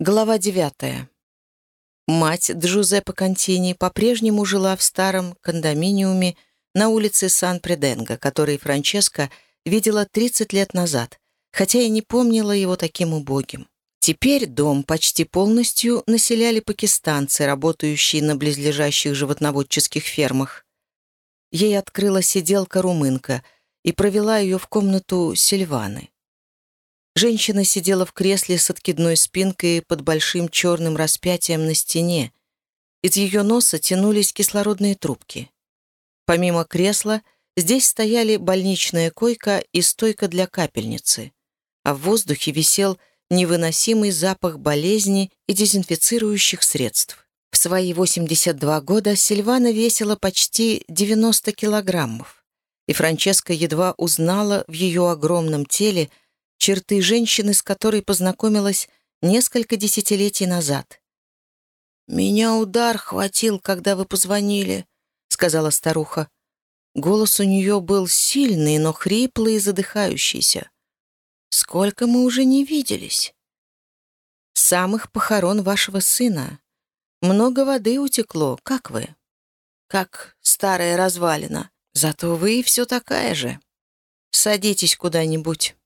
Глава девятая. Мать Джузеппе Контини по-прежнему жила в старом кондоминиуме на улице Сан-Преденго, который Франческа видела 30 лет назад, хотя и не помнила его таким убогим. Теперь дом почти полностью населяли пакистанцы, работающие на близлежащих животноводческих фермах. Ей открыла сиделка-румынка и провела ее в комнату Сильваны. Женщина сидела в кресле с откидной спинкой под большим черным распятием на стене. Из ее носа тянулись кислородные трубки. Помимо кресла, здесь стояли больничная койка и стойка для капельницы, а в воздухе висел невыносимый запах болезни и дезинфицирующих средств. В свои 82 года Сильвана весила почти 90 килограммов, и Франческа едва узнала в ее огромном теле – черты женщины, с которой познакомилась несколько десятилетий назад. «Меня удар хватил, когда вы позвонили», — сказала старуха. Голос у нее был сильный, но хриплый и задыхающийся. «Сколько мы уже не виделись?» самых похорон вашего сына. Много воды утекло. Как вы?» «Как старая развалина. Зато вы все такая же. Садитесь куда-нибудь».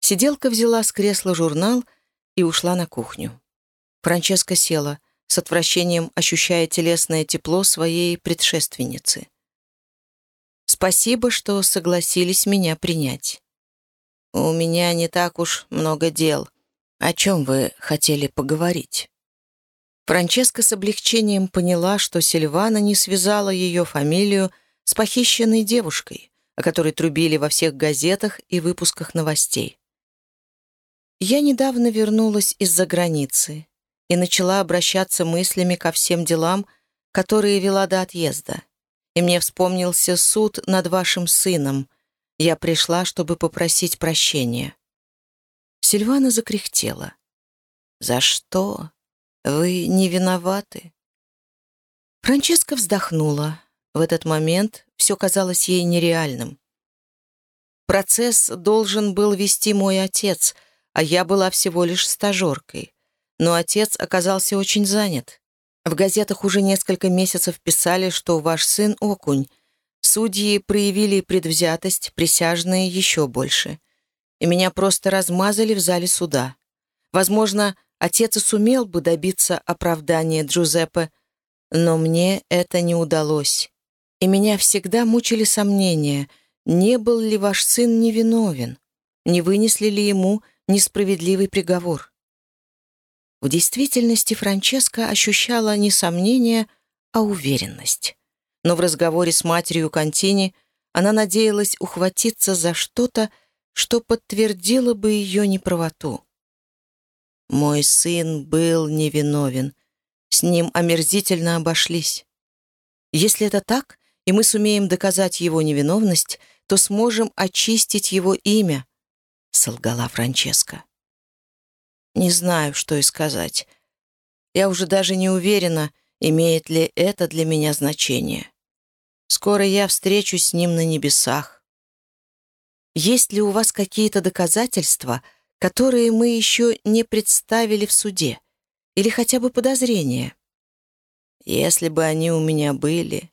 Сиделка взяла с кресла журнал и ушла на кухню. Франческа села, с отвращением ощущая телесное тепло своей предшественницы. «Спасибо, что согласились меня принять. У меня не так уж много дел. О чем вы хотели поговорить?» Франческа с облегчением поняла, что Сильвана не связала ее фамилию с похищенной девушкой, о которой трубили во всех газетах и выпусках новостей. Я недавно вернулась из-за границы и начала обращаться мыслями ко всем делам, которые вела до отъезда. И мне вспомнился суд над вашим сыном. Я пришла, чтобы попросить прощения. Сильвана закряхтела. «За что? Вы не виноваты?» Франческа вздохнула. В этот момент все казалось ей нереальным. Процесс должен был вести мой отец — а я была всего лишь стажеркой. Но отец оказался очень занят. В газетах уже несколько месяцев писали, что ваш сын — окунь. Судьи проявили предвзятость, присяжные еще больше. И меня просто размазали в зале суда. Возможно, отец и сумел бы добиться оправдания Джузеппе, но мне это не удалось. И меня всегда мучили сомнения, не был ли ваш сын невиновен, не вынесли ли ему несправедливый приговор. В действительности Франческа ощущала не сомнение, а уверенность. Но в разговоре с матерью Контини она надеялась ухватиться за что-то, что подтвердило бы ее неправоту. «Мой сын был невиновен. С ним омерзительно обошлись. Если это так, и мы сумеем доказать его невиновность, то сможем очистить его имя, — солгала Франческа. «Не знаю, что и сказать. Я уже даже не уверена, имеет ли это для меня значение. Скоро я встречусь с ним на небесах. Есть ли у вас какие-то доказательства, которые мы еще не представили в суде? Или хотя бы подозрения? Если бы они у меня были,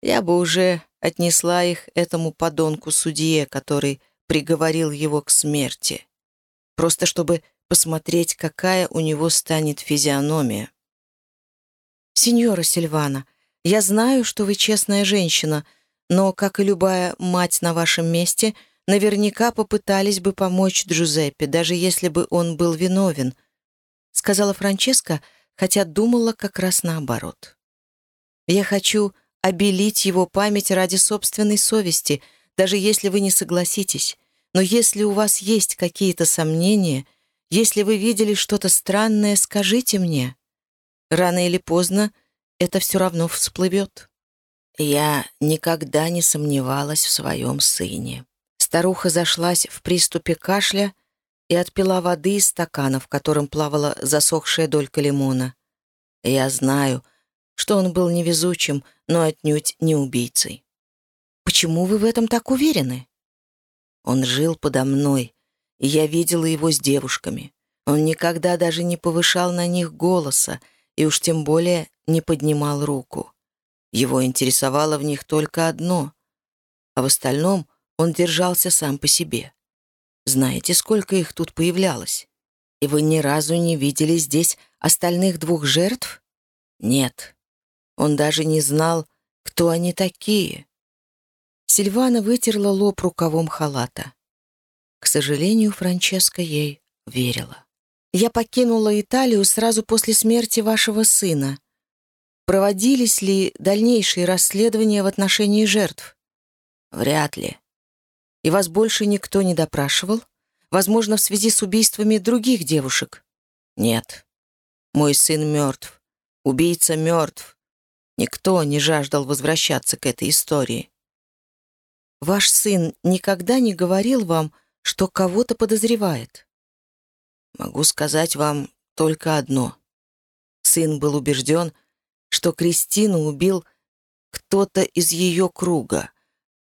я бы уже отнесла их этому подонку-судье, который приговорил его к смерти. Просто чтобы посмотреть, какая у него станет физиономия. «Сеньора Сильвана, я знаю, что вы честная женщина, но, как и любая мать на вашем месте, наверняка попытались бы помочь Джузеппе, даже если бы он был виновен», сказала Франческа, хотя думала как раз наоборот. «Я хочу обелить его память ради собственной совести — даже если вы не согласитесь. Но если у вас есть какие-то сомнения, если вы видели что-то странное, скажите мне. Рано или поздно это все равно всплывет. Я никогда не сомневалась в своем сыне. Старуха зашлась в приступе кашля и отпила воды из стакана, в котором плавала засохшая долька лимона. Я знаю, что он был невезучим, но отнюдь не убийцей. Почему вы в этом так уверены? Он жил подо мной, и я видела его с девушками. Он никогда даже не повышал на них голоса и уж тем более не поднимал руку. Его интересовало в них только одно, а в остальном он держался сам по себе. Знаете, сколько их тут появлялось? И вы ни разу не видели здесь остальных двух жертв? Нет. Он даже не знал, кто они такие. Сильвана вытерла лоб рукавом халата. К сожалению, Франческа ей верила. «Я покинула Италию сразу после смерти вашего сына. Проводились ли дальнейшие расследования в отношении жертв? Вряд ли. И вас больше никто не допрашивал? Возможно, в связи с убийствами других девушек? Нет. Мой сын мертв. Убийца мертв. Никто не жаждал возвращаться к этой истории. Ваш сын никогда не говорил вам, что кого-то подозревает? Могу сказать вам только одно. Сын был убежден, что Кристину убил кто-то из ее круга.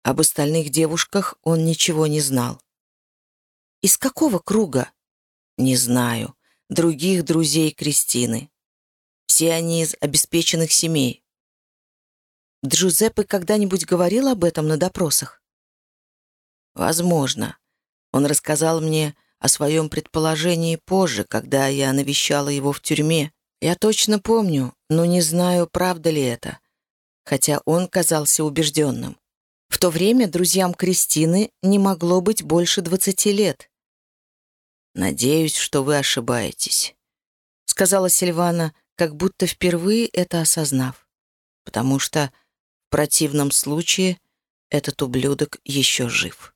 Об остальных девушках он ничего не знал. «Из какого круга?» «Не знаю. Других друзей Кристины. Все они из обеспеченных семей». Джузеппе когда-нибудь говорил об этом на допросах? «Возможно. Он рассказал мне о своем предположении позже, когда я навещала его в тюрьме, я точно помню, но не знаю, правда ли это. Хотя он казался убежденным. В то время друзьям Кристины не могло быть больше двадцати лет. «Надеюсь, что вы ошибаетесь», — сказала Сильвана, как будто впервые это осознав. «Потому что в противном случае этот ублюдок еще жив».